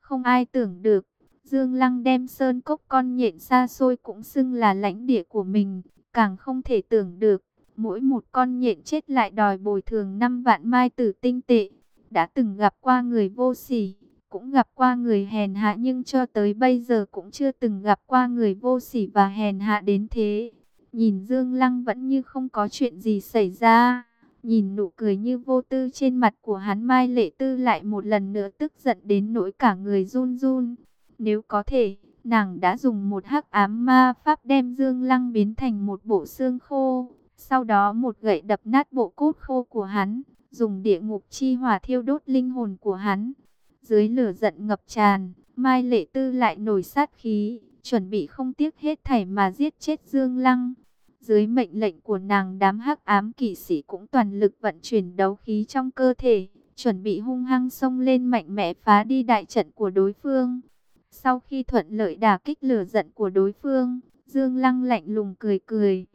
Không ai tưởng được, Dương Lăng đem sơn cốc con nhện xa xôi cũng xưng là lãnh địa của mình, càng không thể tưởng được. Mỗi một con nhện chết lại đòi bồi thường 5 vạn mai tử tinh tệ. Đã từng gặp qua người vô sỉ, cũng gặp qua người hèn hạ nhưng cho tới bây giờ cũng chưa từng gặp qua người vô sỉ và hèn hạ đến thế. Nhìn Dương Lăng vẫn như không có chuyện gì xảy ra. Nhìn nụ cười như vô tư trên mặt của hắn Mai Lệ Tư lại một lần nữa tức giận đến nỗi cả người run run. Nếu có thể, nàng đã dùng một hắc ám ma pháp đem Dương Lăng biến thành một bộ xương khô. Sau đó một gậy đập nát bộ cốt khô của hắn, dùng địa ngục chi hỏa thiêu đốt linh hồn của hắn. Dưới lửa giận ngập tràn, Mai Lệ Tư lại nổi sát khí, chuẩn bị không tiếc hết thảy mà giết chết Dương Lăng. Dưới mệnh lệnh của nàng đám hắc ám kỵ sĩ cũng toàn lực vận chuyển đấu khí trong cơ thể, chuẩn bị hung hăng xông lên mạnh mẽ phá đi đại trận của đối phương. Sau khi thuận lợi đả kích lửa giận của đối phương, Dương Lăng lạnh lùng cười cười.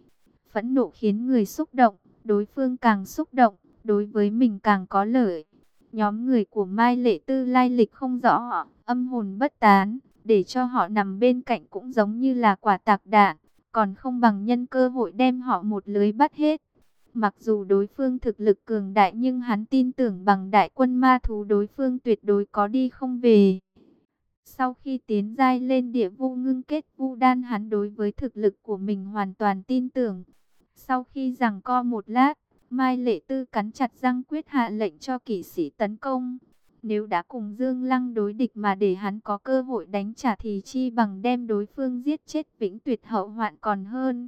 Phẫn nộ khiến người xúc động, đối phương càng xúc động, đối với mình càng có lợi. Nhóm người của Mai Lệ Tư lai lịch không rõ, âm hồn bất tán, để cho họ nằm bên cạnh cũng giống như là quả tạc đạn còn không bằng nhân cơ hội đem họ một lưới bắt hết. Mặc dù đối phương thực lực cường đại nhưng hắn tin tưởng bằng đại quân ma thú đối phương tuyệt đối có đi không về. Sau khi tiến giai lên địa vu ngưng kết vu đan hắn đối với thực lực của mình hoàn toàn tin tưởng. Sau khi rằng co một lát, Mai Lệ Tư cắn chặt răng quyết hạ lệnh cho kỵ sĩ tấn công. Nếu đã cùng Dương Lăng đối địch mà để hắn có cơ hội đánh trả thì chi bằng đem đối phương giết chết vĩnh tuyệt hậu hoạn còn hơn.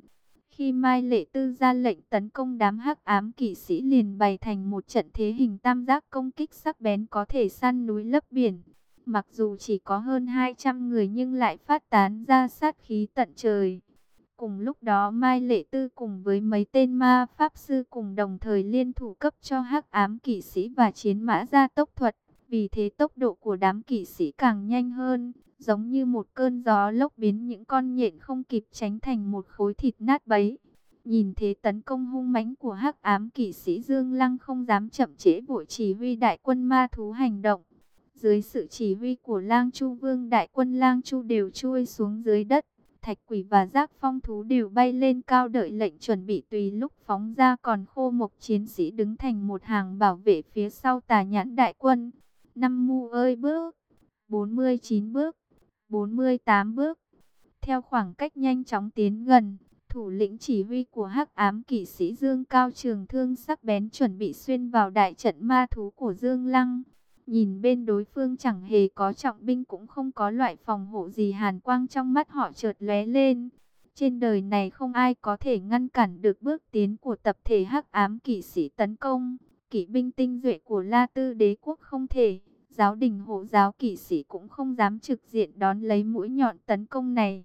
Khi Mai Lệ Tư ra lệnh tấn công đám hắc ám kỵ sĩ liền bày thành một trận thế hình tam giác công kích sắc bén có thể săn núi lấp biển. Mặc dù chỉ có hơn 200 người nhưng lại phát tán ra sát khí tận trời. Cùng lúc đó Mai Lệ Tư cùng với mấy tên ma pháp sư cùng đồng thời liên thủ cấp cho hắc ám kỵ sĩ và chiến mã gia tốc thuật. Vì thế tốc độ của đám kỵ sĩ càng nhanh hơn, giống như một cơn gió lốc biến những con nhện không kịp tránh thành một khối thịt nát bấy. Nhìn thế tấn công hung mãnh của hắc ám kỵ sĩ Dương Lăng không dám chậm trễ vội chỉ huy đại quân ma thú hành động. Dưới sự chỉ huy của Lang Chu Vương đại quân Lang Chu đều chui xuống dưới đất. Thạch quỷ và giác phong thú đều bay lên cao đợi lệnh chuẩn bị tùy lúc phóng ra còn khô mộc chiến sĩ đứng thành một hàng bảo vệ phía sau tà nhãn đại quân năm mu ơi bước, 49 bước, 48 bước. Theo khoảng cách nhanh chóng tiến gần, thủ lĩnh chỉ huy của hắc ám kỵ sĩ Dương Cao Trường Thương sắc bén chuẩn bị xuyên vào đại trận ma thú của Dương Lăng. Nhìn bên đối phương chẳng hề có trọng binh cũng không có loại phòng hộ gì hàn quang trong mắt họ chợt lóe lên. Trên đời này không ai có thể ngăn cản được bước tiến của tập thể hắc ám kỵ sĩ tấn công kỵ binh tinh duệ của La Tư đế quốc không thể, giáo đình hộ giáo kỵ sĩ cũng không dám trực diện đón lấy mũi nhọn tấn công này.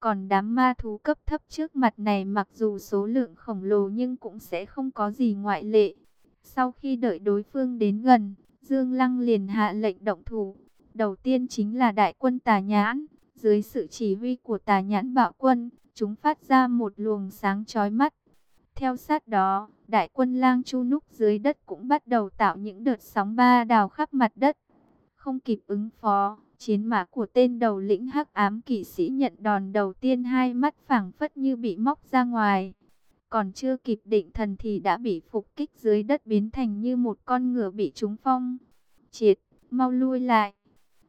Còn đám ma thú cấp thấp trước mặt này mặc dù số lượng khổng lồ nhưng cũng sẽ không có gì ngoại lệ. Sau khi đợi đối phương đến gần, Dương Lăng liền hạ lệnh động thủ. Đầu tiên chính là đại quân tà nhãn, dưới sự chỉ huy của tà nhãn bạo quân, chúng phát ra một luồng sáng chói mắt. Theo sát đó, đại quân lang chu núp dưới đất cũng bắt đầu tạo những đợt sóng ba đào khắp mặt đất. Không kịp ứng phó, chiến mã của tên đầu lĩnh hắc ám kỵ sĩ nhận đòn đầu tiên hai mắt phảng phất như bị móc ra ngoài. Còn chưa kịp định thần thì đã bị phục kích dưới đất biến thành như một con ngựa bị trúng phong. Triệt, mau lui lại.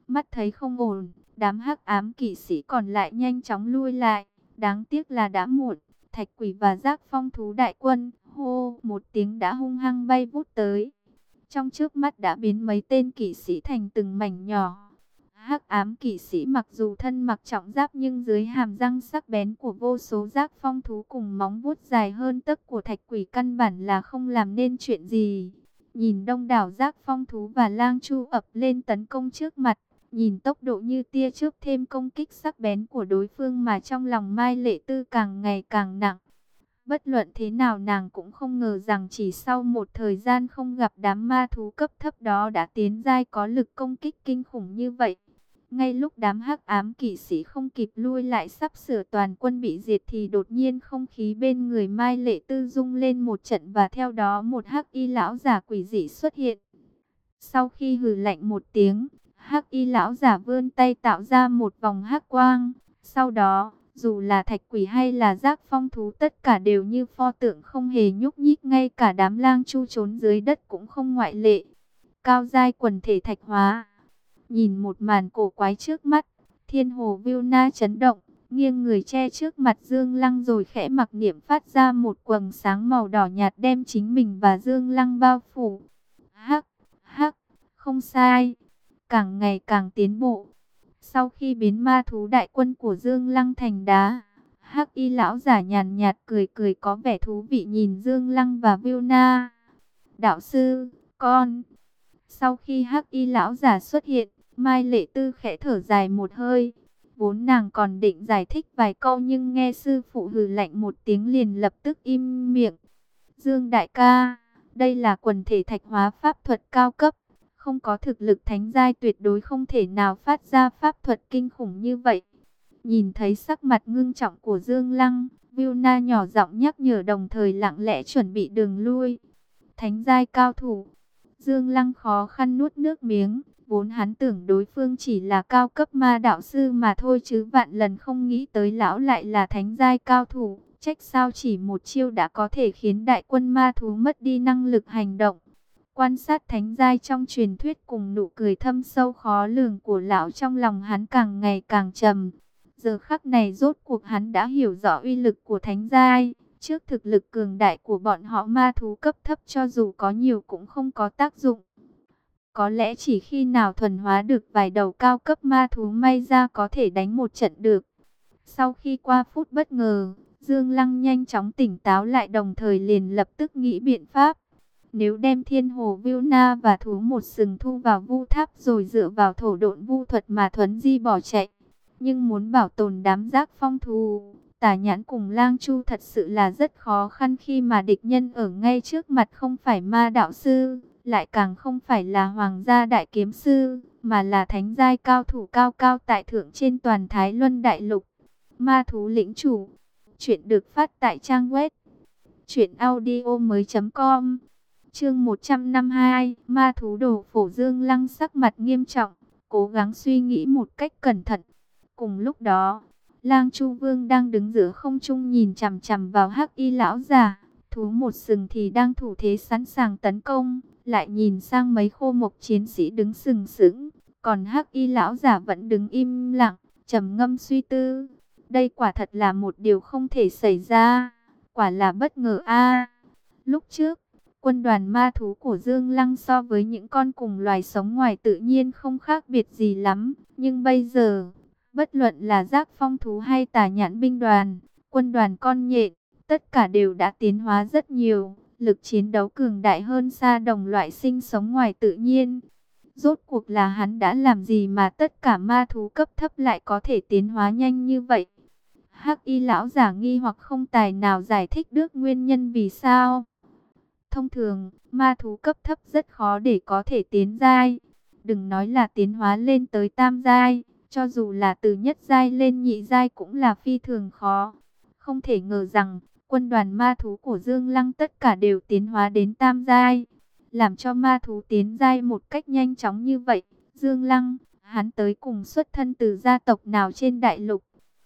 Mắt thấy không ổn, đám hắc ám kỵ sĩ còn lại nhanh chóng lui lại. Đáng tiếc là đã muộn, thạch quỷ và giác phong thú đại quân, hô, một tiếng đã hung hăng bay vút tới. Trong trước mắt đã biến mấy tên kỵ sĩ thành từng mảnh nhỏ. Hắc ám kỵ sĩ mặc dù thân mặc trọng giáp nhưng dưới hàm răng sắc bén của vô số giác phong thú cùng móng vuốt dài hơn tấc của thạch quỷ căn bản là không làm nên chuyện gì. Nhìn đông đảo giác phong thú và lang chu ập lên tấn công trước mặt, nhìn tốc độ như tia trước thêm công kích sắc bén của đối phương mà trong lòng Mai Lệ Tư càng ngày càng nặng. Bất luận thế nào nàng cũng không ngờ rằng chỉ sau một thời gian không gặp đám ma thú cấp thấp đó đã tiến giai có lực công kích kinh khủng như vậy. Ngay lúc đám hắc ám kỵ sĩ không kịp lui lại sắp sửa toàn quân bị diệt thì đột nhiên không khí bên người Mai Lệ Tư rung lên một trận và theo đó một hắc y lão giả quỷ dị xuất hiện. Sau khi hừ lạnh một tiếng, hắc y lão giả vươn tay tạo ra một vòng hắc quang. Sau đó, dù là thạch quỷ hay là giác phong thú tất cả đều như pho tượng không hề nhúc nhích ngay cả đám lang chu trốn dưới đất cũng không ngoại lệ. Cao giai quần thể thạch hóa Nhìn một màn cổ quái trước mắt, thiên hồ Vilna chấn động, nghiêng người che trước mặt Dương Lăng rồi khẽ mặc niệm phát ra một quầng sáng màu đỏ nhạt đem chính mình và Dương Lăng bao phủ. Hắc, hắc, không sai, càng ngày càng tiến bộ. Sau khi biến ma thú đại quân của Dương Lăng thành đá, Hắc y lão giả nhàn nhạt cười cười có vẻ thú vị nhìn Dương Lăng và Vilna. Đạo sư, con. Sau khi Hắc y lão giả xuất hiện, Mai Lệ Tư khẽ thở dài một hơi. Vốn nàng còn định giải thích vài câu nhưng nghe sư phụ hừ lạnh một tiếng liền lập tức im miệng. Dương đại ca, đây là quần thể thạch hóa pháp thuật cao cấp. Không có thực lực thánh giai tuyệt đối không thể nào phát ra pháp thuật kinh khủng như vậy. Nhìn thấy sắc mặt ngưng trọng của Dương Lăng, Vilna nhỏ giọng nhắc nhở đồng thời lặng lẽ chuẩn bị đường lui. Thánh giai cao thủ. Dương Lăng khó khăn nuốt nước miếng, Vốn hắn tưởng đối phương chỉ là cao cấp ma đạo sư mà thôi chứ vạn lần không nghĩ tới lão lại là thánh giai cao thủ. Trách sao chỉ một chiêu đã có thể khiến đại quân ma thú mất đi năng lực hành động. Quan sát thánh giai trong truyền thuyết cùng nụ cười thâm sâu khó lường của lão trong lòng hắn càng ngày càng trầm. Giờ khắc này rốt cuộc hắn đã hiểu rõ uy lực của thánh giai. Trước thực lực cường đại của bọn họ ma thú cấp thấp cho dù có nhiều cũng không có tác dụng. Có lẽ chỉ khi nào thuần hóa được vài đầu cao cấp ma thú may ra có thể đánh một trận được. Sau khi qua phút bất ngờ, Dương Lăng nhanh chóng tỉnh táo lại đồng thời liền lập tức nghĩ biện pháp. Nếu đem thiên hồ viu na và thú một sừng thu vào vu tháp rồi dựa vào thổ độn vu thuật mà thuấn di bỏ chạy. Nhưng muốn bảo tồn đám giác phong thù, tả nhãn cùng lang chu thật sự là rất khó khăn khi mà địch nhân ở ngay trước mặt không phải ma đạo sư lại càng không phải là hoàng gia đại kiếm sư, mà là thánh giai cao thủ cao cao tại thượng trên toàn Thái Luân Đại Lục. Ma thú lĩnh chủ. Chuyện được phát tại trang web truyệnaudiomoi.com. Chương 152, Ma thú đồ phổ Dương Lăng sắc mặt nghiêm trọng, cố gắng suy nghĩ một cách cẩn thận. Cùng lúc đó, Lang Chu Vương đang đứng giữa không trung nhìn chằm chằm vào Hắc Y lão già, thú một sừng thì đang thủ thế sẵn sàng tấn công lại nhìn sang mấy khô mộc chiến sĩ đứng sừng sững, còn hắc y lão giả vẫn đứng im lặng, trầm ngâm suy tư. Đây quả thật là một điều không thể xảy ra, quả là bất ngờ a. lúc trước, quân đoàn ma thú của Dương Lăng so với những con cùng loài sống ngoài tự nhiên không khác biệt gì lắm, nhưng bây giờ, bất luận là giác phong thú hay tà nhãn binh đoàn, quân đoàn con nhện, tất cả đều đã tiến hóa rất nhiều lực chiến đấu cường đại hơn xa đồng loại sinh sống ngoài tự nhiên. Rốt cuộc là hắn đã làm gì mà tất cả ma thú cấp thấp lại có thể tiến hóa nhanh như vậy? Hắc y lão giả nghi hoặc không tài nào giải thích được nguyên nhân vì sao. Thông thường, ma thú cấp thấp rất khó để có thể tiến giai. Đừng nói là tiến hóa lên tới tam giai, cho dù là từ nhất giai lên nhị giai cũng là phi thường khó. Không thể ngờ rằng, quân đoàn ma thú của Dương Lăng tất cả đều tiến hóa đến tam giai, làm cho ma thú tiến giai một cách nhanh chóng như vậy. Dương Lăng, hắn tới cùng xuất thân từ gia tộc nào trên đại lục.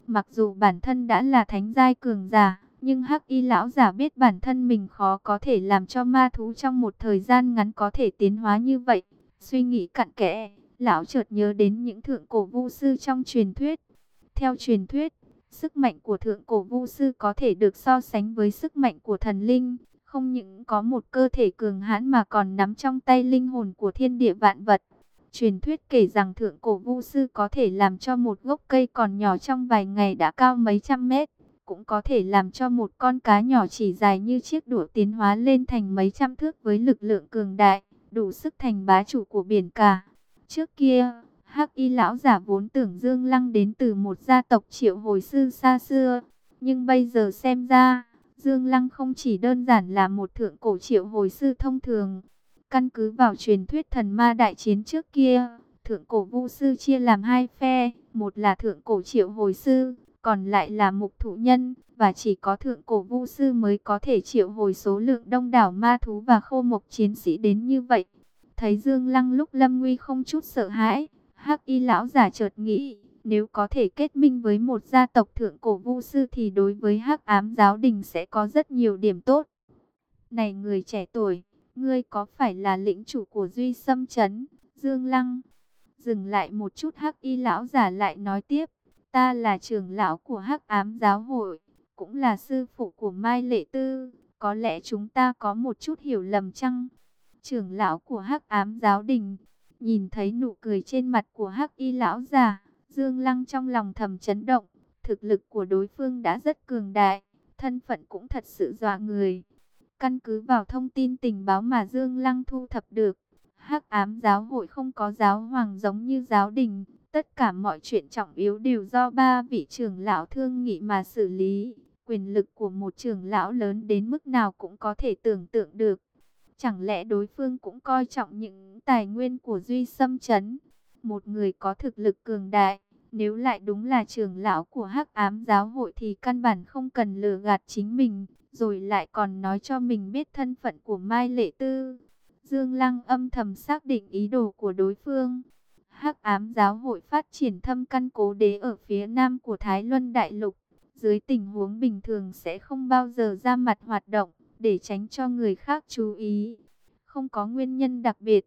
Mặc dù bản thân đã là thánh giai cường giả, nhưng hắc y lão giả biết bản thân mình khó có thể làm cho ma thú trong một thời gian ngắn có thể tiến hóa như vậy. Suy nghĩ cặn kẽ, lão chợt nhớ đến những thượng cổ vu sư trong truyền thuyết. Theo truyền thuyết, sức mạnh của thượng cổ vu sư có thể được so sánh với sức mạnh của thần linh. Không những có một cơ thể cường hãn mà còn nắm trong tay linh hồn của thiên địa vạn vật. Truyền thuyết kể rằng thượng cổ vu sư có thể làm cho một gốc cây còn nhỏ trong vài ngày đã cao mấy trăm mét. Cũng có thể làm cho một con cá nhỏ chỉ dài như chiếc đũa tiến hóa lên thành mấy trăm thước với lực lượng cường đại, đủ sức thành bá chủ của biển cả. Trước kia, Hắc Y lão giả vốn tưởng Dương Lăng đến từ một gia tộc triệu hồi sư xa xưa, nhưng bây giờ xem ra, Dương Lăng không chỉ đơn giản là một thượng cổ triệu hồi sư thông thường. Căn cứ vào truyền thuyết thần ma đại chiến trước kia, thượng cổ vu sư chia làm hai phe, một là thượng cổ triệu hồi sư, còn lại là mục thụ nhân, và chỉ có thượng cổ vu sư mới có thể triệu hồi số lượng đông đảo ma thú và khô mộc chiến sĩ đến như vậy. Thấy Dương Lăng lúc lâm nguy không chút sợ hãi, hắc y lão giả chợt nghĩ, nếu có thể kết minh với một gia tộc thượng cổ vu sư thì đối với hắc ám giáo đình sẽ có rất nhiều điểm tốt. Này người trẻ tuổi, ngươi có phải là lĩnh chủ của Duy Sâm Trấn, Dương Lăng? Dừng lại một chút hắc y lão giả lại nói tiếp, ta là trưởng lão của hắc ám giáo hội, cũng là sư phụ của Mai Lệ Tư, có lẽ chúng ta có một chút hiểu lầm chăng? Trưởng lão của hắc ám giáo đình, nhìn thấy nụ cười trên mặt của hắc y lão già Dương Lăng trong lòng thầm chấn động, thực lực của đối phương đã rất cường đại, thân phận cũng thật sự dọa người. Căn cứ vào thông tin tình báo mà Dương Lăng thu thập được, Hắc Ám giáo hội không có giáo hoàng giống như giáo đình, tất cả mọi chuyện trọng yếu đều do ba vị trưởng lão thương nghị mà xử lý. Quyền lực của một trưởng lão lớn đến mức nào cũng có thể tưởng tượng được. Chẳng lẽ đối phương cũng coi trọng những tài nguyên của Duy Sâm chấn Một người có thực lực cường đại, nếu lại đúng là trưởng lão của Hắc Ám giáo hội thì căn bản không cần lừa gạt chính mình, rồi lại còn nói cho mình biết thân phận của Mai Lệ Tư. Dương Lăng âm thầm xác định ý đồ của đối phương. Hắc ám giáo hội phát triển thâm căn cố đế ở phía nam của Thái Luân Đại Lục. Dưới tình huống bình thường sẽ không bao giờ ra mặt hoạt động, để tránh cho người khác chú ý. Không có nguyên nhân đặc biệt,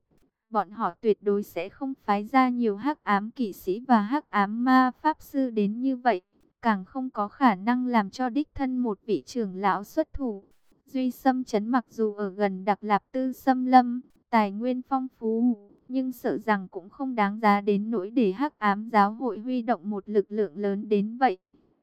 bọn họ tuyệt đối sẽ không phái ra nhiều hắc ám kỵ sĩ và hắc ám ma pháp sư đến như vậy càng không có khả năng làm cho đích thân một vị trưởng lão xuất thủ. Duy Sâm Trấn mặc dù ở gần Đặc Lạp Tư Sâm Lâm, tài nguyên phong phú, nhưng sợ rằng cũng không đáng giá đến nỗi để hắc ám giáo hội huy động một lực lượng lớn đến vậy.